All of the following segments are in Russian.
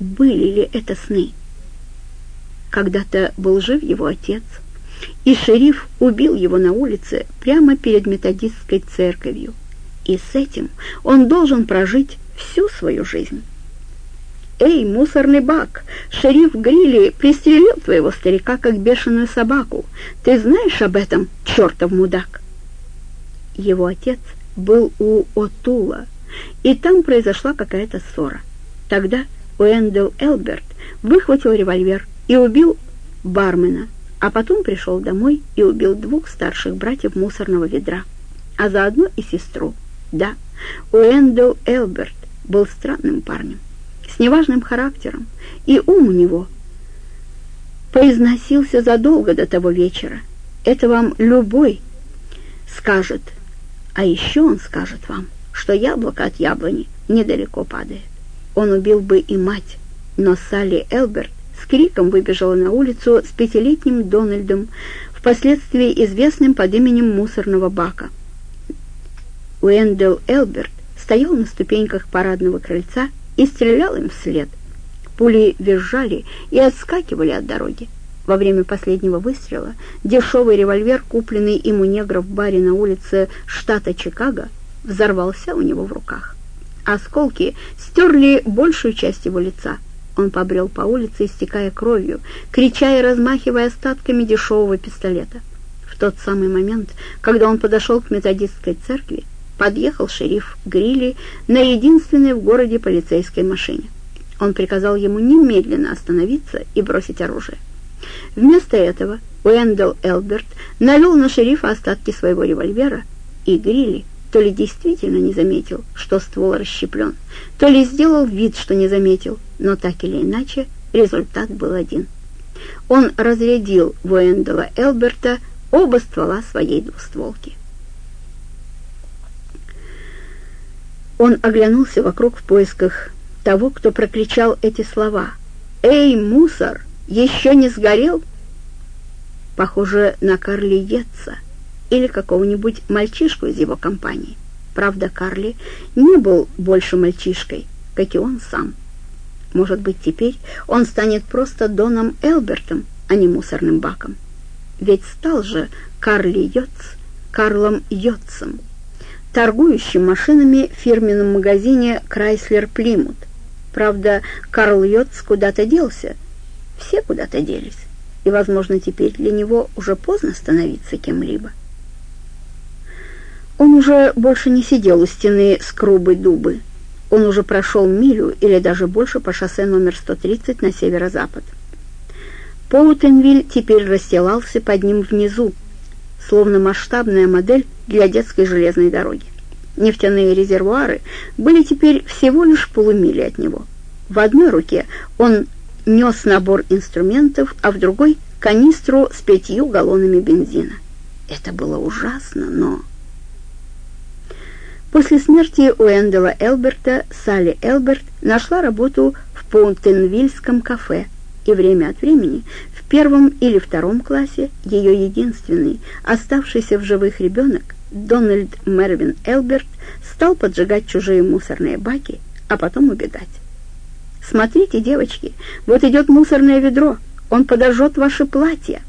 были ли это сны. Когда-то был жив его отец, и шериф убил его на улице прямо перед методистской церковью, и с этим он должен прожить всю свою жизнь. «Эй, мусорный бак, шериф Грилли пристрелил твоего старика, как бешеную собаку. Ты знаешь об этом, чертов мудак?» Его отец был у Отула, и там произошла какая-то ссора. Тогда Уэндел Элберт выхватил револьвер и убил бармена, а потом пришел домой и убил двух старших братьев мусорного ведра, а заодно и сестру. Да, Уэндел Элберт был странным парнем, с неважным характером, и ум у него поизносился задолго до того вечера. Это вам любой скажет, а еще он скажет вам, что яблоко от яблони недалеко падает. Он убил бы и мать, но Салли Элберт с криком выбежала на улицу с пятилетним Дональдом, впоследствии известным под именем мусорного бака. Уэндел Элберт стоял на ступеньках парадного крыльца и стрелял им вслед. Пули визжали и отскакивали от дороги. Во время последнего выстрела дешевый револьвер, купленный им у негра в баре на улице штата Чикаго, взорвался у него в руках. Осколки стерли большую часть его лица. Он побрел по улице, истекая кровью, крича и размахивая остатками дешевого пистолета. В тот самый момент, когда он подошел к методистской церкви, подъехал шериф Грилли на единственной в городе полицейской машине. Он приказал ему немедленно остановиться и бросить оружие. Вместо этого Уэндell Элберт навел на шерифа остатки своего револьвера, и Грилли то ли действительно не заметил, что ствол расщеплен, то ли сделал вид, что не заметил, но так или иначе результат был один. Он разрядил Уэндела Элберта оба ствола своей двустволки. Он оглянулся вокруг в поисках того, кто прокричал эти слова. «Эй, мусор, еще не сгорел?» Похоже на Карли Йетса или какого-нибудь мальчишку из его компании. Правда, Карли не был больше мальчишкой, как и он сам. Может быть, теперь он станет просто Доном Элбертом, а не мусорным баком. Ведь стал же Карли Йотс Карлом Йотсом, торгующим машинами в фирменном магазине «Крайслер Плимут». Правда, Карл Йотс куда-то делся. Все куда-то делись. И, возможно, теперь для него уже поздно становиться кем-либо. Он уже больше не сидел у стены с крубой дубы. Он уже прошел милю или даже больше по шоссе номер 130 на северо-запад. Поутенвиль теперь расстилался под ним внизу, словно масштабная модель для детской железной дороги. Нефтяные резервуары были теперь всего лишь полумили от него. В одной руке он нес набор инструментов, а в другой — канистру с пятью галлонами бензина. Это было ужасно, но... После смерти Уэндела Элберта Салли Элберт нашла работу в Паунтенвильском кафе, и время от времени в первом или втором классе ее единственный, оставшийся в живых ребенок, Дональд Мервин Элберт, стал поджигать чужие мусорные баки, а потом убегать. «Смотрите, девочки, вот идет мусорное ведро, он подожжет ваше платье».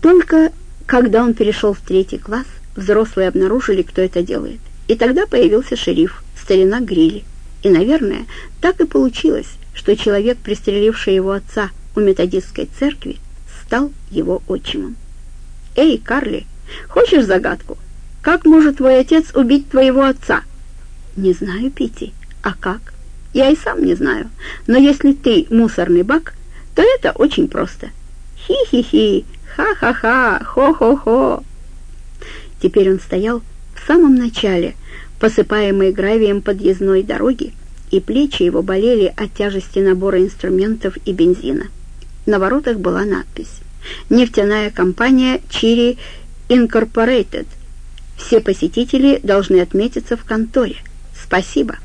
Только когда он перешел в третий класс, взрослые обнаружили, кто это делает. И тогда появился шериф, старина Грилли. И, наверное, так и получилось, что человек, пристреливший его отца у методистской церкви, стал его отчимом. «Эй, Карли, хочешь загадку? Как может твой отец убить твоего отца?» «Не знаю, Пити. А как?» «Я и сам не знаю. Но если ты мусорный бак, то это очень просто. Хи-хи-хи, ха-ха-ха, хо-хо-хо». Теперь он стоял в самом начале, посыпаемой гравием подъездной дороги, и плечи его болели от тяжести набора инструментов и бензина. На воротах была надпись «Нефтяная компания Чири Инкорпорейтед. Все посетители должны отметиться в конторе. Спасибо».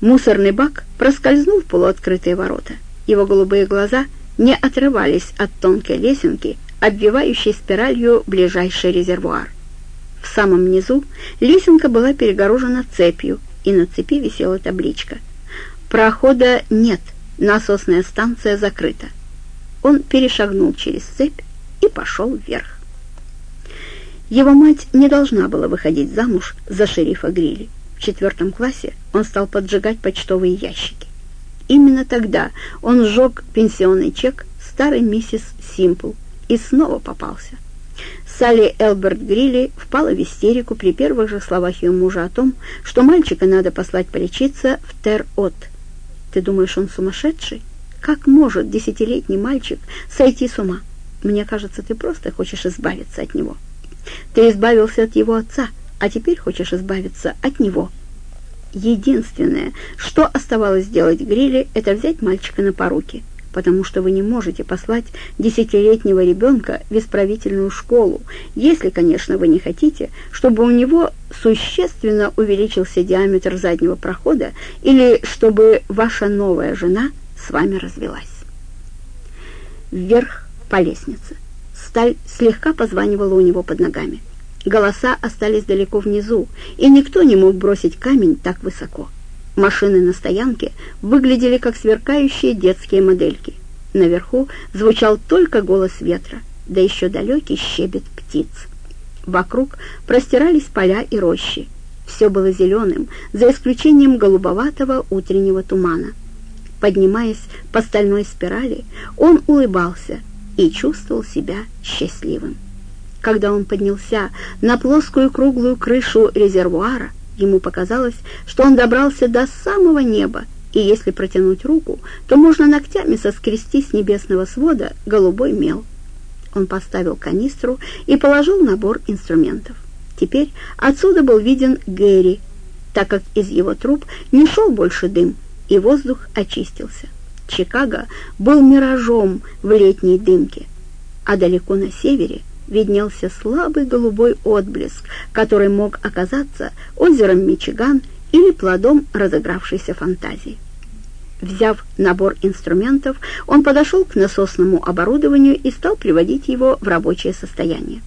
Мусорный бак проскользнул в полуоткрытые ворота. Его голубые глаза не отрывались от тонкой лесенки, обвивающей спиралью ближайший резервуар. В самом низу лесенка была перегорожена цепью, и на цепи висела табличка Прохода нет, насосная станция закрыта. Он перешагнул через цепь и пошел вверх. Его мать не должна была выходить замуж за шерифа Грилли. В четвертом классе он стал поджигать почтовые ящики. Именно тогда он сжег пенсионный чек старой миссис Симпл и снова попался. Салли Элберт Грилли впала в истерику при первых же словах ее мужа о том, что мальчика надо послать полечиться в Тер-От. «Ты думаешь, он сумасшедший? Как может десятилетний мальчик сойти с ума? Мне кажется, ты просто хочешь избавиться от него. Ты избавился от его отца, а теперь хочешь избавиться от него». Единственное, что оставалось сделать Грилли, это взять мальчика на поруки – потому что вы не можете послать десятилетнего ребенка в исправительную школу, если, конечно, вы не хотите, чтобы у него существенно увеличился диаметр заднего прохода или чтобы ваша новая жена с вами развелась. Вверх по лестнице. Сталь слегка позванивала у него под ногами. Голоса остались далеко внизу, и никто не мог бросить камень так высоко. Машины на стоянке выглядели как сверкающие детские модельки. Наверху звучал только голос ветра, да еще далекий щебет птиц. Вокруг простирались поля и рощи. Все было зеленым, за исключением голубоватого утреннего тумана. Поднимаясь по стальной спирали, он улыбался и чувствовал себя счастливым. Когда он поднялся на плоскую круглую крышу резервуара, Ему показалось, что он добрался до самого неба, и если протянуть руку, то можно ногтями соскрести с небесного свода голубой мел. Он поставил канистру и положил набор инструментов. Теперь отсюда был виден Гэри, так как из его труб не шел больше дым, и воздух очистился. Чикаго был миражом в летней дымке, а далеко на севере – виднелся слабый голубой отблеск, который мог оказаться озером Мичиган или плодом разыгравшейся фантазии. Взяв набор инструментов, он подошел к насосному оборудованию и стал приводить его в рабочее состояние.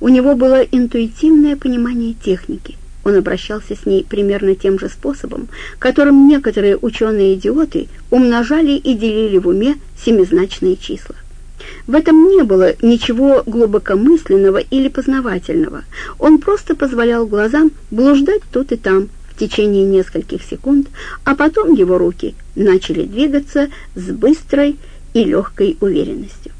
У него было интуитивное понимание техники. Он обращался с ней примерно тем же способом, которым некоторые ученые-идиоты умножали и делили в уме семизначные числа. В этом не было ничего глубокомысленного или познавательного. Он просто позволял глазам блуждать тут и там в течение нескольких секунд, а потом его руки начали двигаться с быстрой и легкой уверенностью.